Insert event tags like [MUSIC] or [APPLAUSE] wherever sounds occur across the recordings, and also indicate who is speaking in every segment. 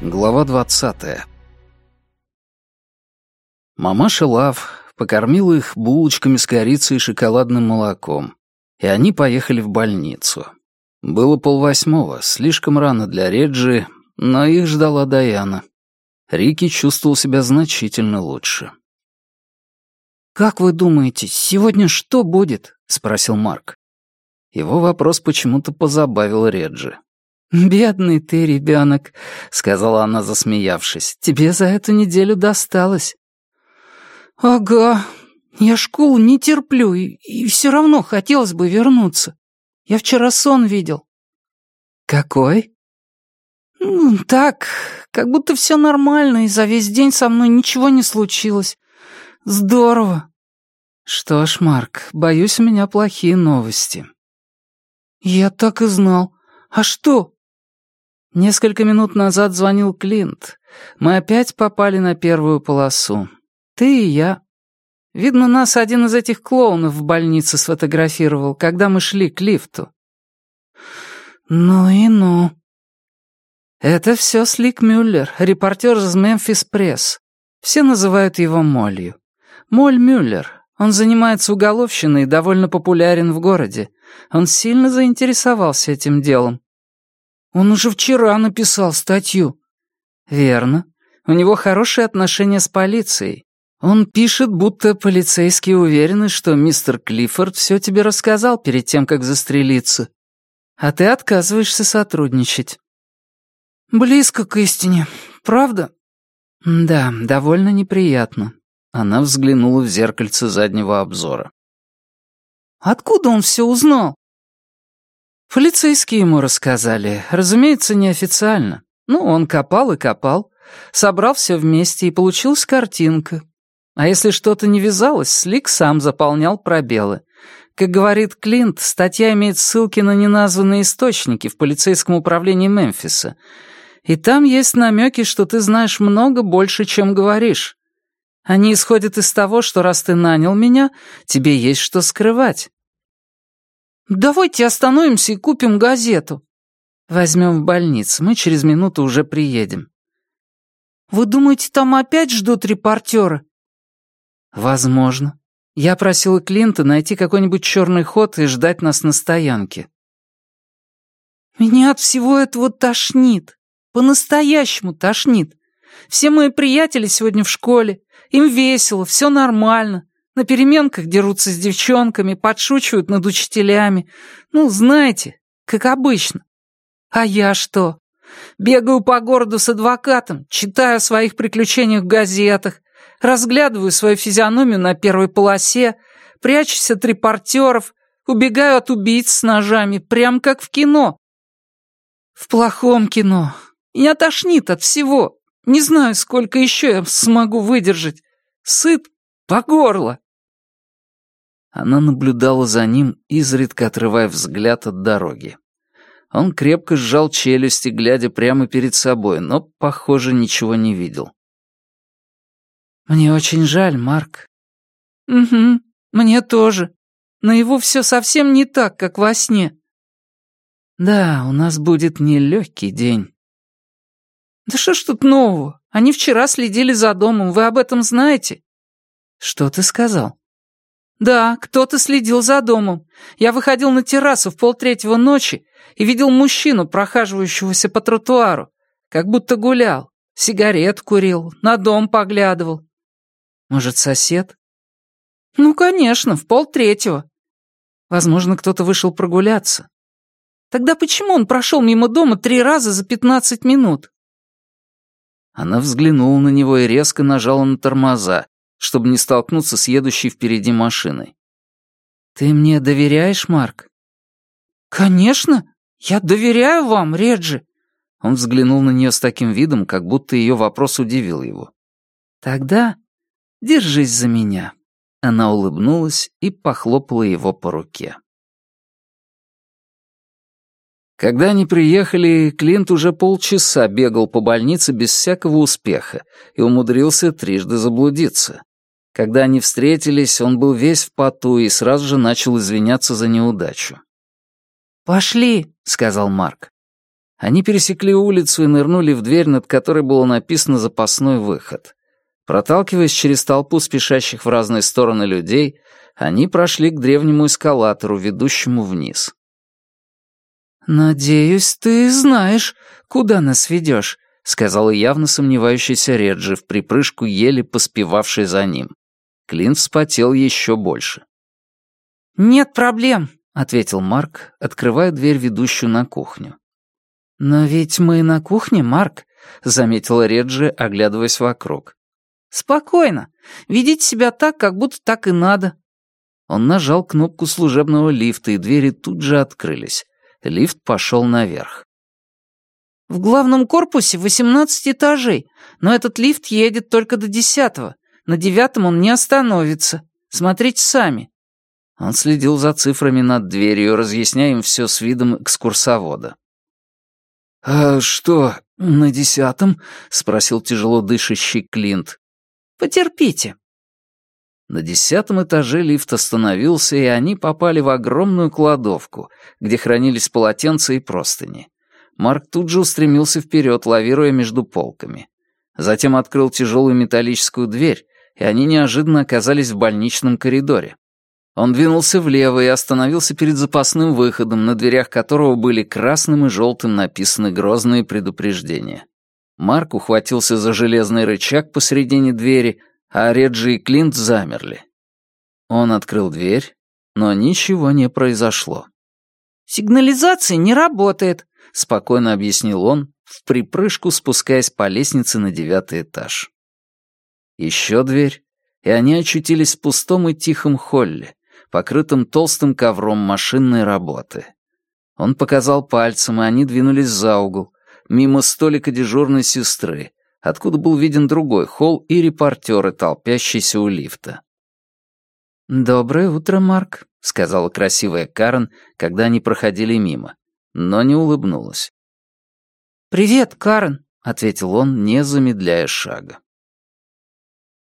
Speaker 1: Глава двадцатая. Мамаша Лав покормила их булочками с корицей и шоколадным молоком, и они поехали в больницу. Было полвосьмого, слишком рано для Реджи, но их ждала Даяна. Рики чувствовал себя значительно лучше.
Speaker 2: «Как вы думаете, сегодня что будет?» — спросил Марк.
Speaker 1: Его вопрос почему-то позабавил Реджи.
Speaker 2: «Бедный ты, ребенок», — сказала она, засмеявшись. «Тебе за эту неделю досталось». «Ага, я школу не терплю, и, и все равно хотелось бы вернуться. Я вчера сон видел».
Speaker 1: «Какой?»
Speaker 2: «Ну, так, как будто все нормально, и за весь день со мной ничего не случилось. Здорово».
Speaker 1: «Что ж, Марк, боюсь, у меня плохие новости».
Speaker 2: «Я так и знал. А что?»
Speaker 1: Несколько минут назад звонил Клинт. Мы опять попали на первую полосу. Ты и я. Видно, нас один из этих клоунов в больнице сфотографировал, когда мы шли к лифту.
Speaker 2: Ну и ну.
Speaker 1: Это все Слик Мюллер, репортер из Мемфис Пресс. Все называют его Молью. Моль Мюллер. Он занимается уголовщиной и довольно популярен в городе. Он сильно заинтересовался этим делом.
Speaker 2: Он уже вчера написал статью».
Speaker 1: «Верно. У него хорошие отношения с полицией. Он пишет, будто полицейские уверены, что мистер Клиффорд все тебе рассказал перед тем, как застрелиться. А ты отказываешься сотрудничать».
Speaker 2: «Близко к истине, правда?»
Speaker 1: «Да, довольно неприятно». Она взглянула в зеркальце заднего обзора.
Speaker 2: «Откуда он все узнал?»
Speaker 1: Полицейские ему рассказали, разумеется, неофициально. Ну, он копал и копал, собрал все вместе, и получилась картинка. А если что-то не вязалось, Слик сам заполнял пробелы. Как говорит Клинт, статья имеет ссылки на неназванные источники в полицейском управлении Мемфиса. И там есть намеки, что ты знаешь много больше, чем говоришь. Они исходят из того, что раз ты нанял меня, тебе есть что скрывать.
Speaker 2: «Давайте остановимся и купим газету».
Speaker 1: «Возьмем в больницу, мы через минуту уже приедем».
Speaker 2: «Вы думаете, там опять ждут репортера?»
Speaker 1: «Возможно. Я просила Клинта найти какой-нибудь черный ход и ждать нас на стоянке».
Speaker 2: «Меня от всего этого тошнит. По-настоящему тошнит. Все мои приятели сегодня в школе. Им весело, все нормально. На переменках дерутся с девчонками, подшучивают над учителями. Ну, знаете, как обычно. А я что? Бегаю по городу с адвокатом, читаю о своих приключениях в газетах, разглядываю свою физиономию на первой полосе, прячусь от репортеров, убегаю от убийц с ножами, прям как в кино. В плохом кино. Меня тошнит от всего. Не знаю, сколько еще я смогу выдержать. Сыт по горло.
Speaker 1: Она наблюдала за ним, изредка отрывая взгляд от дороги. Он крепко сжал челюсти, глядя прямо перед собой, но, похоже, ничего не видел.
Speaker 2: «Мне очень жаль, Марк». «Угу, мне тоже. Но его все совсем не так, как во сне».
Speaker 1: «Да, у нас будет нелегкий день».
Speaker 2: «Да что ж тут нового? Они вчера следили за домом, вы об этом знаете?»
Speaker 1: «Что ты сказал?»
Speaker 2: «Да, кто-то следил за домом. Я выходил на террасу в полтретьего ночи и видел мужчину, прохаживающегося по тротуару, как будто гулял, сигарет курил, на дом поглядывал».
Speaker 1: «Может, сосед?»
Speaker 2: «Ну, конечно, в полтретьего».
Speaker 1: «Возможно, кто-то вышел прогуляться».
Speaker 2: «Тогда почему он прошел мимо дома три раза за пятнадцать минут?»
Speaker 1: Она взглянула на него и резко нажала на тормоза, чтобы не столкнуться с едущей впереди машиной. «Ты мне доверяешь, Марк?»
Speaker 2: «Конечно! Я доверяю вам, Реджи!»
Speaker 1: Он взглянул на нее с таким видом, как будто ее вопрос удивил его. «Тогда держись за меня». Она улыбнулась и похлопала его по руке. Когда они приехали, Клинт уже полчаса бегал по больнице без всякого успеха и умудрился трижды заблудиться. Когда они встретились, он был весь в поту и сразу же начал извиняться за неудачу. «Пошли», — сказал Марк. Они пересекли улицу и нырнули в дверь, над которой было написано «Запасной выход». Проталкиваясь через толпу спешащих в разные стороны людей, они прошли к древнему эскалатору, ведущему вниз.
Speaker 2: «Надеюсь, ты знаешь, куда нас ведешь», — сказала явно сомневающаяся Реджи, в припрыжку еле поспевавший за ним.
Speaker 1: Клинт вспотел еще больше.
Speaker 2: «Нет проблем», — ответил Марк, открывая дверь, ведущую на кухню.
Speaker 1: «Но ведь мы на кухне, Марк», — заметила Реджи, оглядываясь вокруг.
Speaker 2: «Спокойно. Ведите себя так, как будто так и надо».
Speaker 1: Он нажал кнопку служебного лифта, и двери тут же открылись. Лифт пошел наверх.
Speaker 2: «В главном корпусе 18 этажей, но этот лифт едет только до десятого. На девятом он не остановится. Смотрите сами».
Speaker 1: Он следил за цифрами над дверью, разъясняя им все с видом экскурсовода.
Speaker 2: «А что, на десятом?» — спросил тяжело дышащий Клинт. Потерпите».
Speaker 1: На десятом этаже лифт остановился, и они попали в огромную кладовку, где хранились полотенца и простыни. Марк тут же устремился вперед, лавируя между полками. Затем открыл тяжелую металлическую дверь, и они неожиданно оказались в больничном коридоре. Он двинулся влево и остановился перед запасным выходом, на дверях которого были красным и желтым написаны грозные предупреждения. Марк ухватился за железный рычаг посредине двери, а Реджи и Клинт замерли. Он открыл дверь, но ничего не произошло.
Speaker 2: «Сигнализация не работает», —
Speaker 1: спокойно объяснил он, в припрыжку спускаясь по лестнице на девятый этаж. Еще дверь, и они очутились в пустом и тихом холле, покрытом толстым ковром машинной работы. Он показал пальцем, и они двинулись за угол, мимо столика дежурной сестры, откуда был виден другой холл и репортеры, толпящиеся у лифта.
Speaker 2: «Доброе утро, Марк», — сказала красивая Карен, когда они проходили мимо, но не улыбнулась.
Speaker 1: «Привет, Карен», — ответил он, не замедляя шага.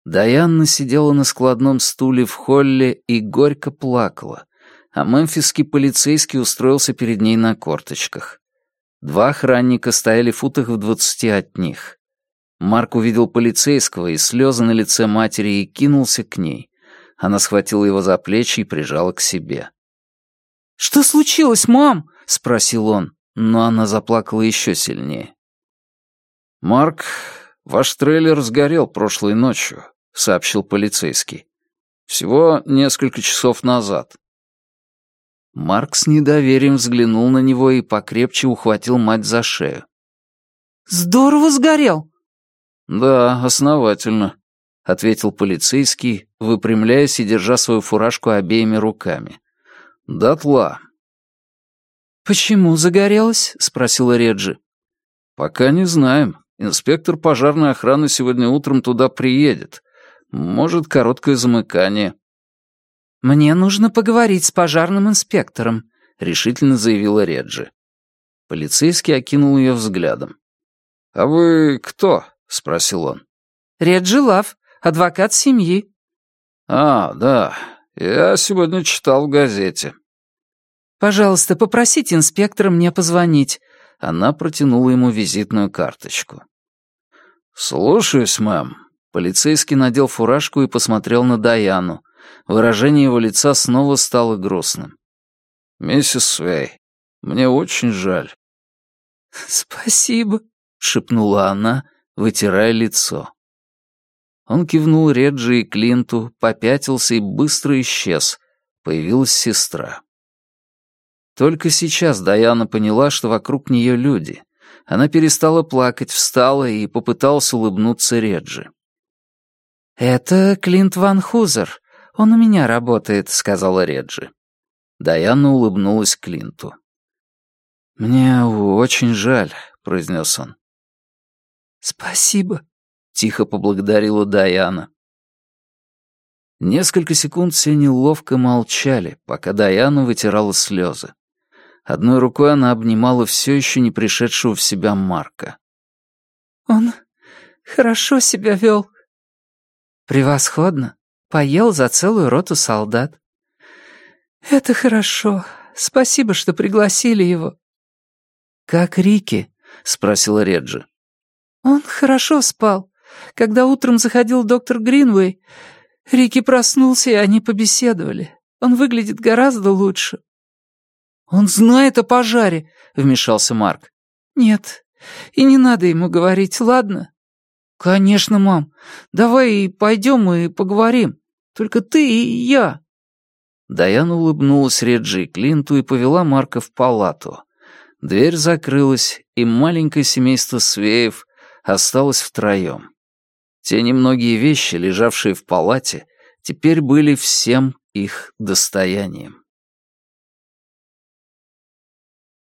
Speaker 1: Дайанна сидела на складном стуле в холле и горько плакала, а мемфисский полицейский устроился перед ней на корточках. Два охранника стояли в футах в двадцати от них. Марк увидел полицейского и слезы на лице матери и кинулся к ней. Она схватила его за плечи и прижала к себе.
Speaker 2: «Что случилось, мам?» — спросил он,
Speaker 1: но она заплакала еще сильнее. «Марк, ваш трейлер сгорел прошлой ночью», — сообщил полицейский. «Всего несколько часов назад. Марк с недоверием взглянул на него и покрепче ухватил мать за шею.
Speaker 2: «Здорово сгорел!»
Speaker 1: «Да, основательно», — ответил полицейский, выпрямляясь и держа свою фуражку обеими руками. «Дотла».
Speaker 2: «Почему загорелось?» — спросила Реджи.
Speaker 1: «Пока не знаем. Инспектор пожарной охраны сегодня утром туда приедет. Может, короткое замыкание».
Speaker 2: «Мне нужно поговорить с пожарным инспектором», — решительно заявила Реджи.
Speaker 1: Полицейский окинул ее взглядом. «А вы кто?» — спросил он.
Speaker 2: «Реджи Лав, адвокат семьи».
Speaker 1: «А, да, я сегодня читал в газете».
Speaker 2: «Пожалуйста, попросите инспектора мне позвонить».
Speaker 1: Она протянула ему визитную карточку. «Слушаюсь, мэм». Полицейский надел фуражку и посмотрел на Даяну, Выражение его лица снова стало грустным. «Миссис Свей, мне очень жаль». [LAUGHS]
Speaker 2: «Спасибо», —
Speaker 1: шепнула она, вытирая лицо. Он кивнул Реджи и Клинту, попятился и быстро исчез. Появилась сестра. Только сейчас Даяна поняла, что вокруг нее люди. Она перестала плакать, встала и попыталась улыбнуться Реджи.
Speaker 2: «Это Клинт Ван Хузер», «Он у меня работает», — сказала Реджи.
Speaker 1: Даяна улыбнулась Клинту. «Мне очень жаль», — произнес он.
Speaker 2: «Спасибо», —
Speaker 1: тихо поблагодарила Даяна. Несколько секунд все неловко молчали, пока Даяна вытирала слезы. Одной рукой она обнимала все еще не пришедшего в себя Марка.
Speaker 2: «Он хорошо себя вел».
Speaker 1: «Превосходно. Поел за целую роту солдат.
Speaker 2: «Это хорошо», — Спасибо, что пригласили его».
Speaker 1: «Как Рики?» — спросила Реджи.
Speaker 2: «Он хорошо спал. Когда утром заходил доктор Гринвей, Рики проснулся, и они побеседовали. Он выглядит гораздо лучше».
Speaker 1: «Он знает о пожаре», — вмешался Марк.
Speaker 2: «Нет, и не надо ему говорить, ладно?»
Speaker 1: «Конечно, мам. Давай пойдем и поговорим. Только ты и я». Даяна улыбнулась Реджи и Клинту и повела Марка в палату. Дверь закрылась, и маленькое семейство Свеев осталось втроем. Те немногие вещи, лежавшие в палате, теперь были всем их достоянием.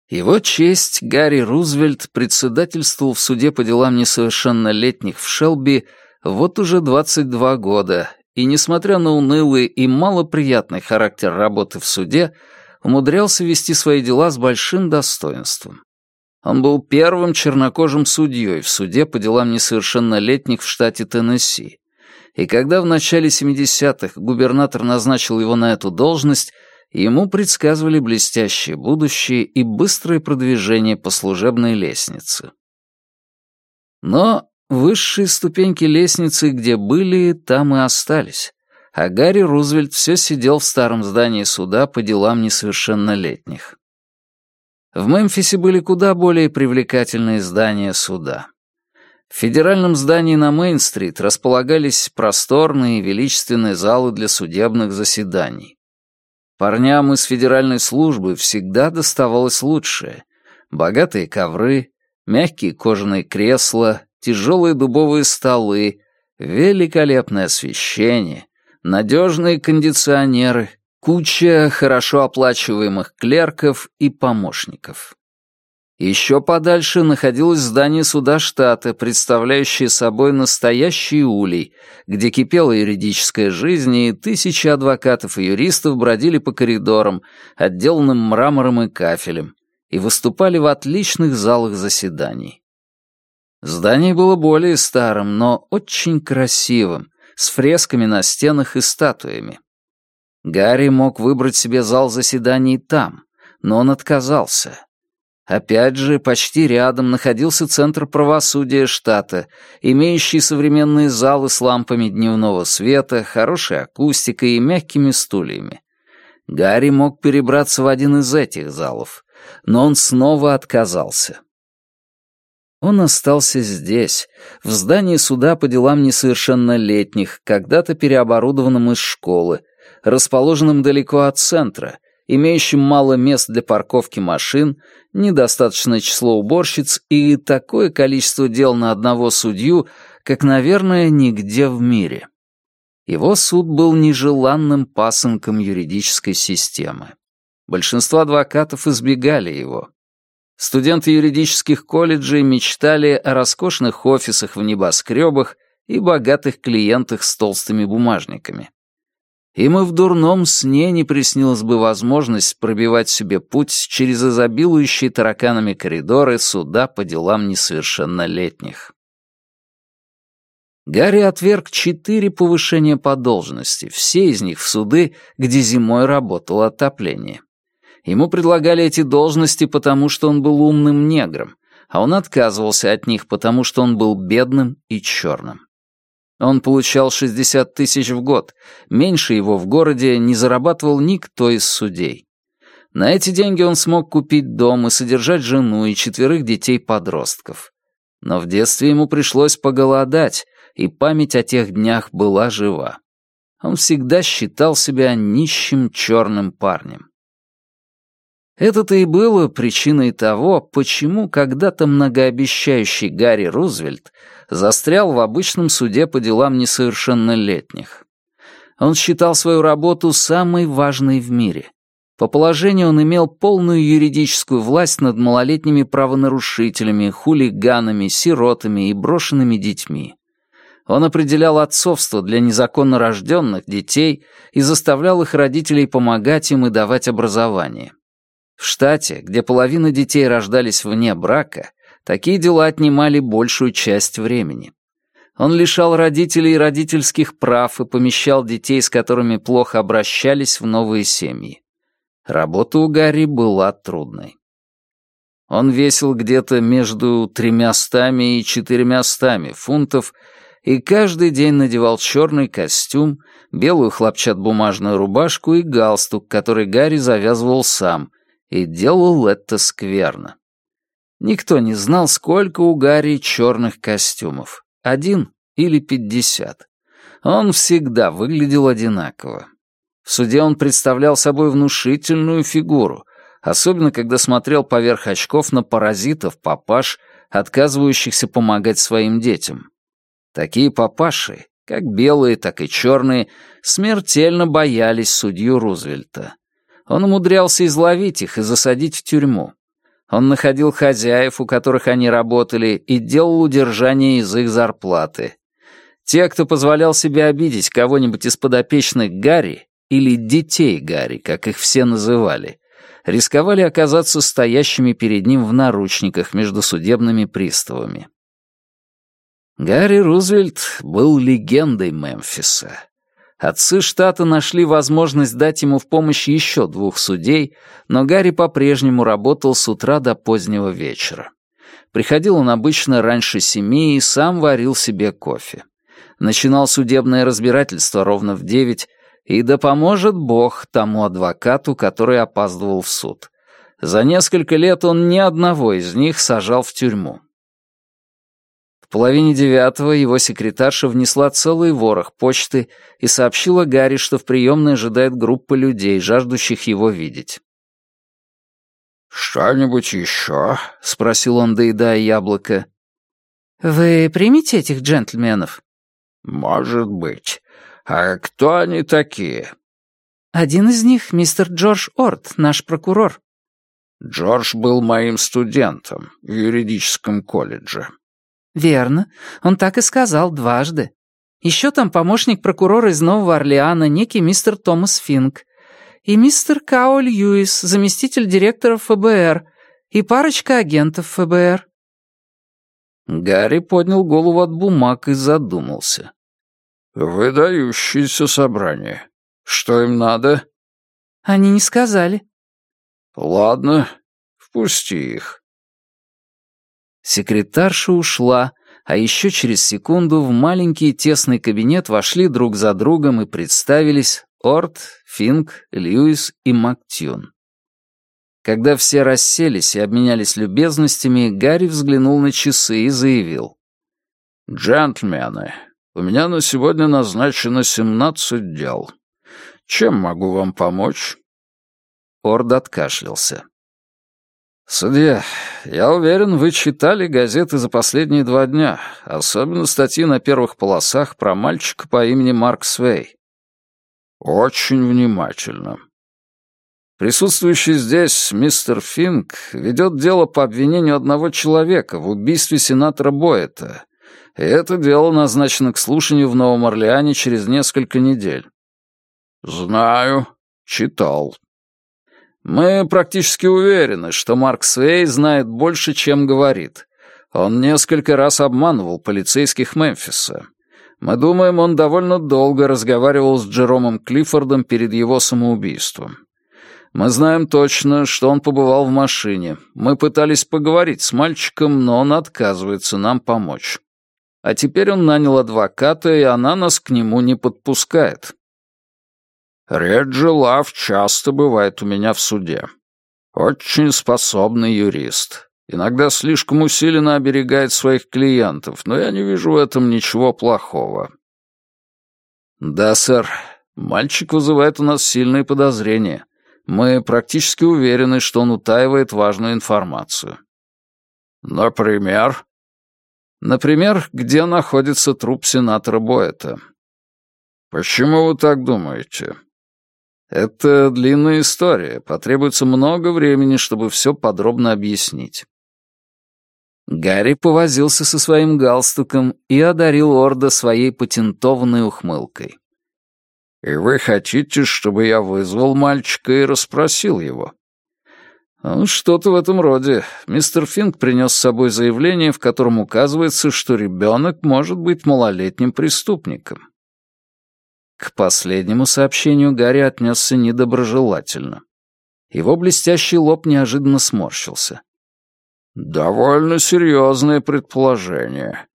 Speaker 1: Его честь Гарри Рузвельт председательствовал в суде по делам несовершеннолетних в Шелби вот уже 22 года, и, несмотря на унылый и малоприятный характер работы в суде, умудрялся вести свои дела с большим достоинством. Он был первым чернокожим судьей в суде по делам несовершеннолетних в штате Теннесси. И когда в начале 70-х губернатор назначил его на эту должность, ему предсказывали блестящее будущее и быстрое продвижение по служебной лестнице. Но высшие ступеньки лестницы, где были, там и остались, а Гарри Рузвельт все сидел в старом здании суда по делам несовершеннолетних. В Мемфисе были куда более привлекательные здания суда. В федеральном здании на Мейн-стрит располагались просторные и величественные залы для судебных заседаний. Парням из федеральной службы всегда доставалось лучшее. Богатые ковры, мягкие кожаные кресла, тяжелые дубовые столы, великолепное освещение, надежные кондиционеры, куча хорошо оплачиваемых клерков и помощников. Еще подальше находилось здание суда штата, представляющее собой настоящий улей, где кипела юридическая жизнь, и тысячи адвокатов и юристов бродили по коридорам, отделанным мрамором и кафелем, и выступали в отличных залах заседаний. Здание было более старым, но очень красивым, с фресками на стенах и статуями. Гарри мог выбрать себе зал заседаний там, но он отказался — Опять же, почти рядом находился Центр правосудия штата, имеющий современные залы с лампами дневного света, хорошей акустикой и мягкими стульями. Гарри мог перебраться в один из этих залов, но он снова отказался. Он остался здесь, в здании суда по делам несовершеннолетних, когда-то переоборудованном из школы, расположенном далеко от центра, имеющим мало мест для парковки машин, недостаточное число уборщиц и такое количество дел на одного судью, как, наверное, нигде в мире. Его суд был нежеланным пасынком юридической системы. Большинство адвокатов избегали его. Студенты юридических колледжей мечтали о роскошных офисах в небоскребах и богатых клиентах с толстыми бумажниками. Им и в дурном сне не приснилась бы возможность пробивать себе путь через изобилующие тараканами коридоры суда по делам несовершеннолетних. Гарри отверг четыре повышения по должности, все из них в суды, где зимой работало отопление. Ему предлагали эти должности, потому что он был умным негром, а он отказывался от них, потому что он был бедным и черным. Он получал 60 тысяч в год, меньше его в городе не зарабатывал никто из судей. На эти деньги он смог купить дом и содержать жену и четверых детей-подростков. Но в детстве ему пришлось поголодать, и память о тех днях была жива. Он всегда считал себя нищим черным парнем. Это-то и было причиной того, почему когда-то многообещающий Гарри Рузвельт застрял в обычном суде по делам несовершеннолетних. Он считал свою работу самой важной в мире. По положению он имел полную юридическую власть над малолетними правонарушителями, хулиганами, сиротами и брошенными детьми. Он определял отцовство для незаконно рожденных детей и заставлял их родителей помогать им и давать образование. В штате, где половина детей рождались вне брака, такие дела отнимали большую часть времени. Он лишал родителей родительских прав и помещал детей, с которыми плохо обращались, в новые семьи. Работа у Гарри была трудной. Он весил где-то между тремястами и четыремястами фунтов и каждый день надевал черный костюм, белую хлопчат-бумажную рубашку и галстук, который Гарри завязывал сам, и делал это скверно. Никто не знал, сколько у Гарри черных костюмов. Один или пятьдесят. Он всегда выглядел одинаково. В суде он представлял собой внушительную фигуру, особенно когда смотрел поверх очков на паразитов папаш, отказывающихся помогать своим детям. Такие папаши, как белые, так и черные, смертельно боялись судью Рузвельта. Он умудрялся изловить их и засадить в тюрьму. Он находил хозяев, у которых они работали, и делал удержание из их зарплаты. Те, кто позволял себе обидеть кого-нибудь из подопечных Гарри, или детей Гарри, как их все называли, рисковали оказаться стоящими перед ним в наручниках между судебными приставами. Гарри Рузвельт был легендой Мемфиса. Отцы штата нашли возможность дать ему в помощь еще двух судей, но Гарри по-прежнему работал с утра до позднего вечера. Приходил он обычно раньше семи и сам варил себе кофе. Начинал судебное разбирательство ровно в девять, и да поможет Бог тому адвокату, который опаздывал в суд. За несколько лет он ни одного из них сажал в тюрьму. В половине девятого его секретарша внесла целый ворох почты и сообщила Гарри, что в приемной ожидает группа людей, жаждущих его видеть.
Speaker 3: «Что-нибудь еще?»
Speaker 1: — спросил он, доедая яблоко. «Вы примете этих джентльменов?»
Speaker 3: «Может быть. «А кто они такие?»
Speaker 1: «Один из них — мистер Джордж Орт, наш прокурор».
Speaker 3: «Джордж был моим студентом в юридическом колледже».
Speaker 1: «Верно. Он так и сказал дважды. Еще там помощник прокурора из Нового Орлеана, некий мистер Томас Финк. И мистер Као Льюис, заместитель директора ФБР. И парочка агентов ФБР».
Speaker 3: Гарри поднял голову от бумаг и задумался. «Выдающееся собрание. Что им надо?»
Speaker 1: «Они не сказали».
Speaker 3: «Ладно, впусти их».
Speaker 1: Секретарша ушла, а еще через секунду в маленький тесный кабинет вошли друг за другом и представились Орт, Финк, Льюис и Мактюн. Когда все расселись и обменялись любезностями, Гарри взглянул на часы и заявил.
Speaker 3: «Джентльмены, у меня на сегодня назначено семнадцать дел. Чем могу вам помочь?»
Speaker 1: Орд откашлялся.
Speaker 3: «Судья, я уверен, вы читали газеты за последние два дня, особенно статьи на первых полосах про мальчика по имени Марк Свей». «Очень внимательно», Присутствующий здесь мистер Финк ведет дело по обвинению одного человека в убийстве сенатора Боэта, и это дело назначено к слушанию в Новом Орлеане через несколько недель. Знаю, читал. Мы практически уверены, что Марк Свей знает больше, чем говорит. Он несколько раз обманывал полицейских Мемфиса. Мы думаем, он довольно долго разговаривал с Джеромом Клиффордом перед его самоубийством. Мы знаем точно, что он побывал в машине. Мы пытались поговорить с мальчиком, но он отказывается нам помочь. А теперь он нанял адвоката, и она нас к нему не подпускает. Реджи Лав часто бывает у меня в суде. Очень способный юрист. Иногда слишком усиленно оберегает своих клиентов, но я не вижу в этом ничего плохого. Да, сэр. Мальчик вызывает у нас сильные подозрения. Мы практически уверены, что он утаивает важную информацию. Например? Например, где находится труп сенатора Боэта. Почему вы так думаете? Это длинная история, потребуется много времени, чтобы все подробно объяснить. Гарри повозился со своим галстуком и одарил Орда своей патентованной ухмылкой. «И вы хотите, чтобы я вызвал мальчика и расспросил его?» Ну, «Что-то в этом роде. Мистер Финк принес с собой заявление, в котором указывается, что ребенок может быть малолетним преступником». К последнему сообщению Гарри отнесся недоброжелательно.
Speaker 1: Его блестящий лоб неожиданно сморщился.
Speaker 3: «Довольно серьезное предположение.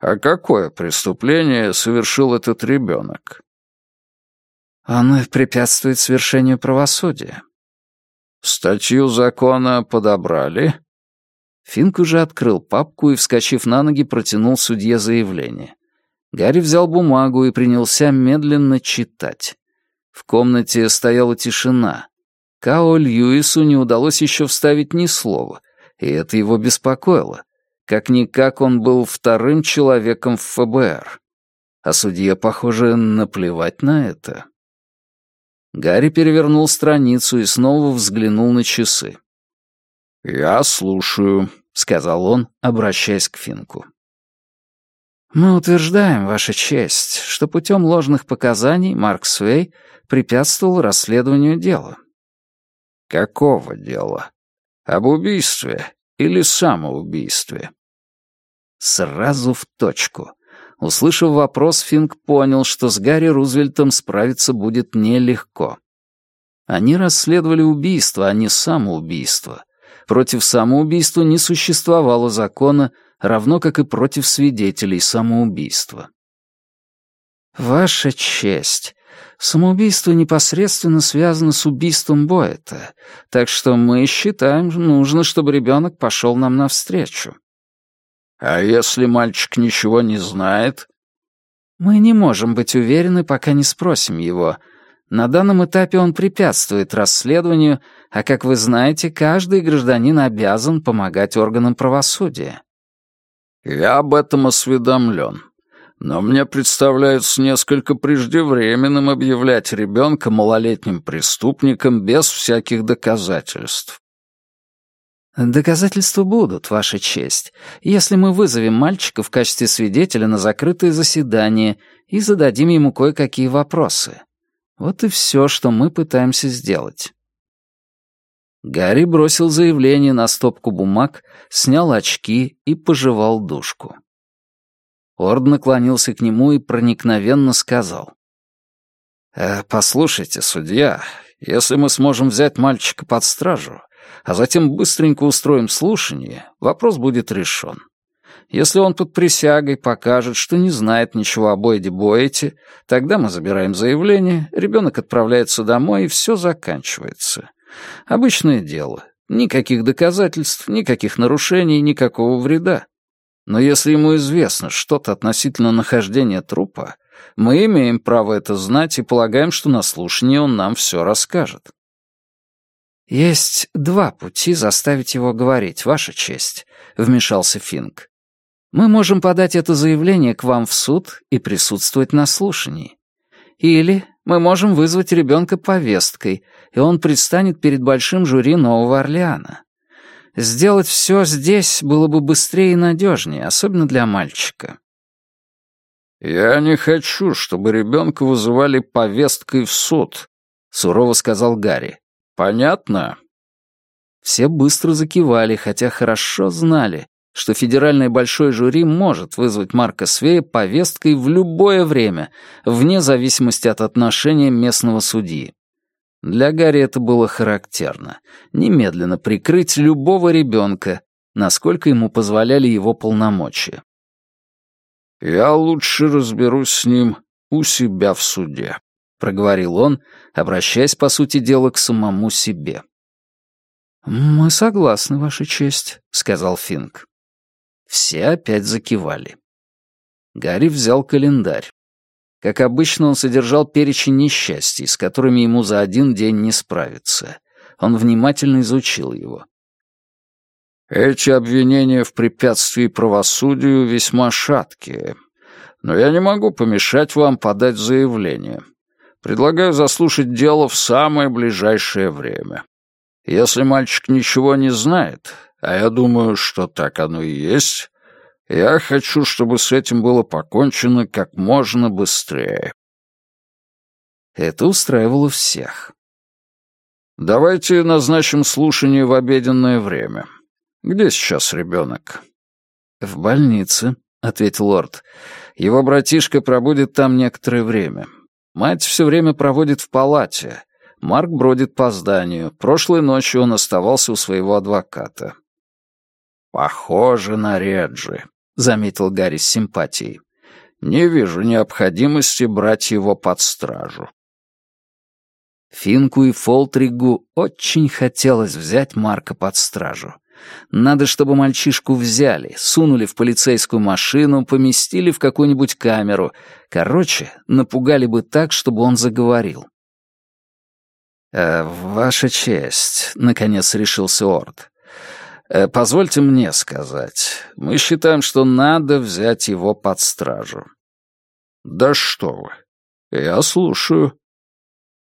Speaker 3: А какое преступление совершил этот ребенок?»
Speaker 1: «Он препятствует совершению правосудия».
Speaker 3: «Статью закона подобрали?»
Speaker 1: Финк уже открыл папку и, вскочив на ноги, протянул судье заявление. Гарри взял бумагу и принялся медленно читать. В комнате стояла тишина. Као Льюису не удалось еще вставить ни слова, и это его беспокоило. Как-никак он был вторым человеком в ФБР. А судье, похоже, наплевать на это. Гарри перевернул страницу и снова взглянул на часы.
Speaker 3: «Я слушаю», — сказал он, обращаясь к Финку.
Speaker 1: «Мы утверждаем, Ваша честь, что путем ложных показаний Марк Свей препятствовал расследованию дела».
Speaker 3: «Какого дела?» Об убийстве или самоубийстве?
Speaker 1: Сразу в точку. Услышав вопрос, Финк понял, что с Гарри Рузвельтом справиться будет нелегко. Они расследовали убийство, а не самоубийство. Против самоубийства не существовало закона, равно как и против свидетелей самоубийства. «Ваша честь, Самоубийство непосредственно связано с убийством Боэта, так что мы считаем, нужно, чтобы ребенок пошел нам навстречу.
Speaker 3: А если мальчик ничего не знает?
Speaker 1: Мы не можем быть уверены, пока не спросим его. На данном этапе он препятствует расследованию, а, как вы знаете, каждый гражданин обязан помогать органам правосудия.
Speaker 3: Я об этом осведомлен но мне представляется несколько преждевременным объявлять ребенка малолетним преступником без всяких доказательств.
Speaker 1: «Доказательства будут, Ваша честь, если мы вызовем мальчика в качестве свидетеля на закрытое заседание и зададим ему кое-какие вопросы. Вот и все, что мы пытаемся сделать». Гарри бросил заявление на стопку бумаг, снял очки и пожевал душку. Орд наклонился к нему и проникновенно сказал. «Э, «Послушайте, судья, если мы сможем взять мальчика под стражу, а затем быстренько устроим слушание, вопрос будет решен. Если он под присягой покажет, что не знает ничего о Бойде Боэте, тогда мы забираем заявление, ребенок отправляется домой, и все заканчивается. Обычное дело. Никаких доказательств, никаких нарушений, никакого вреда. Но если ему известно что-то относительно нахождения трупа, мы имеем право это знать и полагаем, что на слушании он нам все расскажет. «Есть два пути заставить его говорить, Ваша честь», — вмешался Финк. «Мы можем подать это заявление к вам в суд и присутствовать на слушании. Или мы можем вызвать ребенка повесткой, и он предстанет перед большим жюри Нового Орлеана. Сделать все здесь было бы быстрее и надежнее, особенно для мальчика.
Speaker 3: «Я не хочу, чтобы ребенка вызывали повесткой в суд», — сурово сказал Гарри. «Понятно?»
Speaker 1: Все быстро закивали, хотя хорошо знали, что федеральное большое жюри может вызвать Марка Свея повесткой в любое время, вне зависимости от отношения местного судьи. Для Гарри это было характерно. Немедленно прикрыть любого ребенка, насколько ему позволяли его полномочия.
Speaker 3: «Я лучше разберусь с ним у себя в суде», — проговорил он, обращаясь, по сути дела, к самому себе.
Speaker 1: «Мы согласны, Ваша честь», — сказал Финк. Все опять закивали. Гарри взял календарь. Как обычно, он содержал перечень несчастий, с которыми ему за один день не справиться. Он внимательно изучил его.
Speaker 3: «Эти обвинения в препятствии правосудию весьма шаткие, но я не могу помешать вам подать заявление. Предлагаю заслушать дело в самое ближайшее время. Если мальчик ничего не знает, а я думаю, что так оно и есть, я хочу, чтобы с этим было покончено как можно быстрее.
Speaker 1: Это устраивало всех.
Speaker 3: Давайте назначим слушание в обеденное время. Где сейчас ребенок?
Speaker 1: В больнице, ответил лорд. Его братишка пробудет там некоторое время. Мать все время проводит в палате.
Speaker 3: Марк бродит по зданию. Прошлой ночью он оставался у своего адвоката. «Похоже на Реджи», — заметил Гарри с симпатией. «Не вижу необходимости брать его под стражу». Финку и Фолтригу очень хотелось взять Марка под стражу. Надо, чтобы мальчишку взяли, сунули в полицейскую машину, поместили в какую-нибудь камеру. Короче, напугали бы так, чтобы он заговорил. «Э, «Ваша честь», — наконец решился Орд. Э, «Позвольте мне сказать. Мы считаем, что надо взять его под стражу». «Да что вы! Я слушаю»,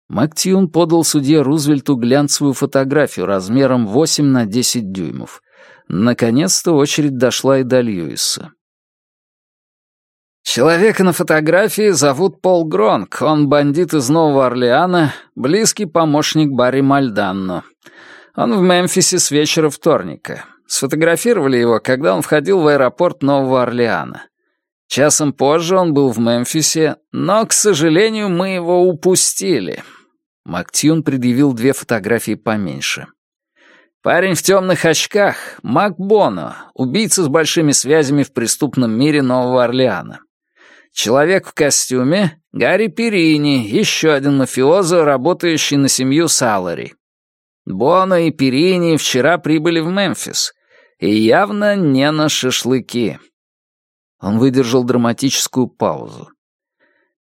Speaker 3: Мактиун подал судье Рузвельту глянцевую фотографию размером 8 на 10 дюймов. Наконец-то очередь дошла и до Льюиса. Человека на фотографии зовут Пол Гронк. Он бандит из Нового Орлеана, близкий помощник Барри Мальданно. Он в Мемфисе с вечера вторника. Сфотографировали его, когда он входил в аэропорт Нового Орлеана. Часом позже он был в Мемфисе, но, к сожалению, мы его упустили. Мактьюн предъявил две фотографии поменьше. Парень в темных очках — Мак Боно, убийца с большими связями в преступном мире Нового Орлеана. Человек в костюме — Гарри Перини, еще один мафиозо, работающий на семью Салари. Боно и Перини вчера прибыли в Мемфис, и явно не на шашлыки. Он выдержал драматическую паузу.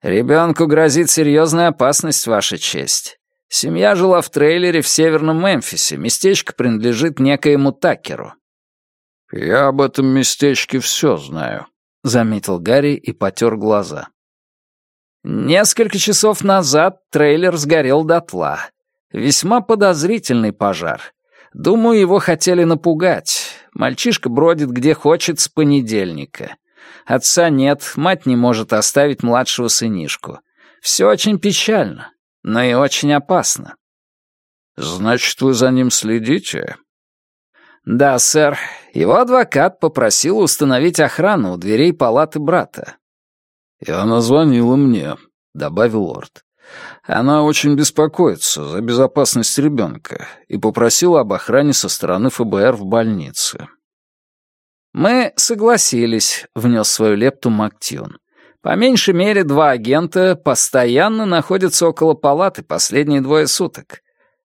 Speaker 3: «Ребенку грозит серьезная опасность, Ваша честь. Семья жила в трейлере в северном Мемфисе. Местечко принадлежит некоему Такеру».
Speaker 4: «Я об этом местечке все знаю», — заметил Гарри и потер глаза.
Speaker 1: Несколько часов назад трейлер сгорел дотла. Весьма подозрительный пожар. Думаю, его хотели напугать. Мальчишка бродит где хочет с понедельника. Отца нет, мать не может оставить младшего сынишку. Все очень печально, но и очень опасно.
Speaker 4: Значит, вы за ним следите?
Speaker 1: Да, сэр. Его адвокат попросил установить охрану у дверей палаты брата.
Speaker 4: И она звонила мне, добавил лорд. Она очень беспокоится за безопасность ребенка и попросила об охране со стороны ФБР в больнице.
Speaker 1: «Мы согласились», — внес свою лепту Мактьюн. «По меньшей мере два агента постоянно находятся около палаты последние двое суток.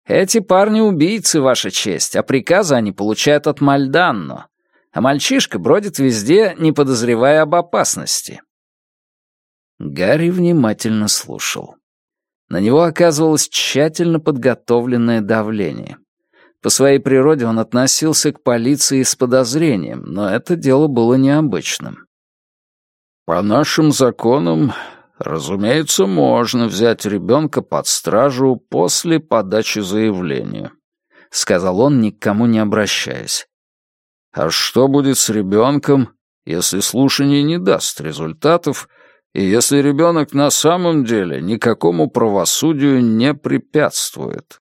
Speaker 1: Эти парни убийцы, Ваша честь, а приказы они получают от Мальданно. А мальчишка бродит везде, не подозревая об опасности».
Speaker 3: Гарри внимательно слушал. На него оказывалось тщательно подготовленное давление. По своей природе он относился к полиции с подозрением, но это дело было необычным.
Speaker 4: «По нашим законам, разумеется, можно взять ребенка под стражу после подачи заявления», — сказал он, ни к кому не обращаясь. «А что будет с ребенком, если слушание не даст результатов, и если ребенок на самом деле никакому правосудию не препятствует?»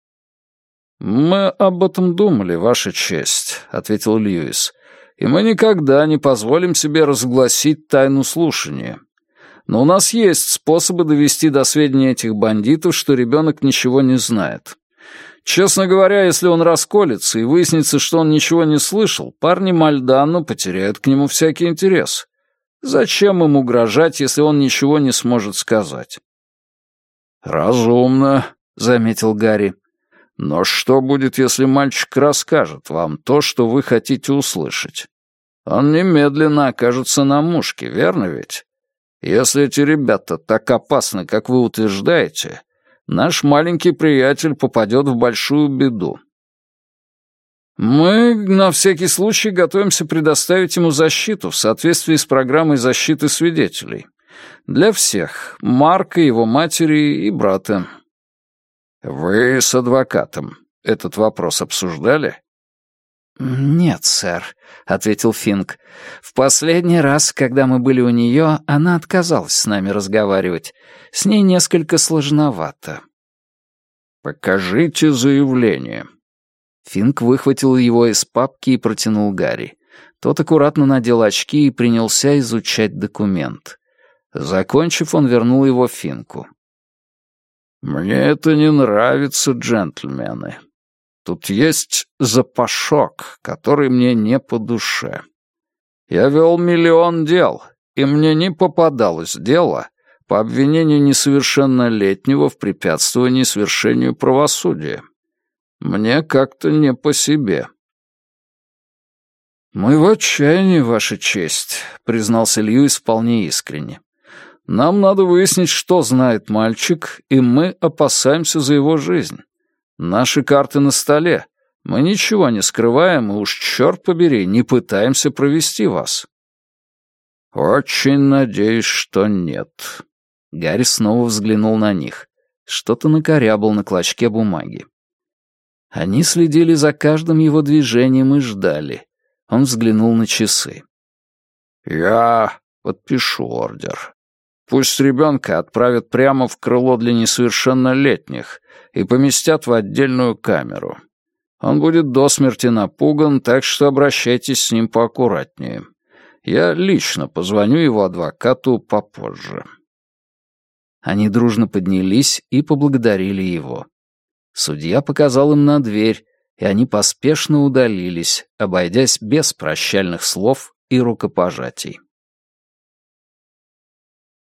Speaker 3: «Мы об этом думали, Ваша честь», — ответил Льюис. «И мы никогда не позволим себе разгласить тайну слушания. Но у нас есть способы довести до сведения этих бандитов, что ребенок ничего не знает. Честно говоря, если он расколется и выяснится, что он ничего не слышал, парни Мальдану потеряют к нему всякий интерес. Зачем им угрожать, если он ничего не сможет сказать?»
Speaker 4: «Разумно», — заметил Гарри. Но что будет, если мальчик расскажет вам то, что вы хотите услышать? Он немедленно окажется на мушке, верно ведь? Если эти ребята так опасны, как вы утверждаете, наш маленький приятель попадет в большую беду.
Speaker 3: Мы на всякий случай готовимся предоставить ему защиту в соответствии с программой защиты свидетелей. Для всех, Марка, его матери и брата.
Speaker 4: «Вы с адвокатом этот вопрос обсуждали?»
Speaker 1: «Нет, сэр», — ответил Финк. «В последний раз, когда мы были у нее, она отказалась с нами разговаривать. С ней несколько сложновато».
Speaker 4: «Покажите заявление».
Speaker 3: Финк выхватил его из папки и протянул Гарри. Тот аккуратно надел очки и принялся изучать документ. Закончив, он вернул его Финку. «Мне это не нравится, джентльмены. Тут есть запашок, который мне не по душе. Я вел миллион дел, и мне не попадалось дело по обвинению несовершеннолетнего в препятствовании свершению правосудия. Мне как-то не по себе».
Speaker 4: «Мы в отчаянии, Ваша честь», — признался Льюис вполне искренне. «Нам надо выяснить, что знает мальчик, и мы опасаемся за его жизнь. Наши карты на столе. Мы ничего не скрываем, и уж, черт побери, не пытаемся провести вас».
Speaker 3: «Очень надеюсь, что нет».
Speaker 4: Гарри снова взглянул на них. Что-то накорябал на клочке бумаги. Они следили за каждым его движением и ждали. Он взглянул на часы.
Speaker 3: «Я подпишу ордер. Пусть ребенка отправят прямо в крыло для несовершеннолетних и поместят в отдельную камеру. Он будет до смерти напуган, так что обращайтесь с ним поаккуратнее. Я лично позвоню его адвокату попозже».
Speaker 4: Они дружно поднялись и поблагодарили его. Судья показал им на дверь, и они поспешно удалились, обойдясь без прощальных слов и рукопожатий.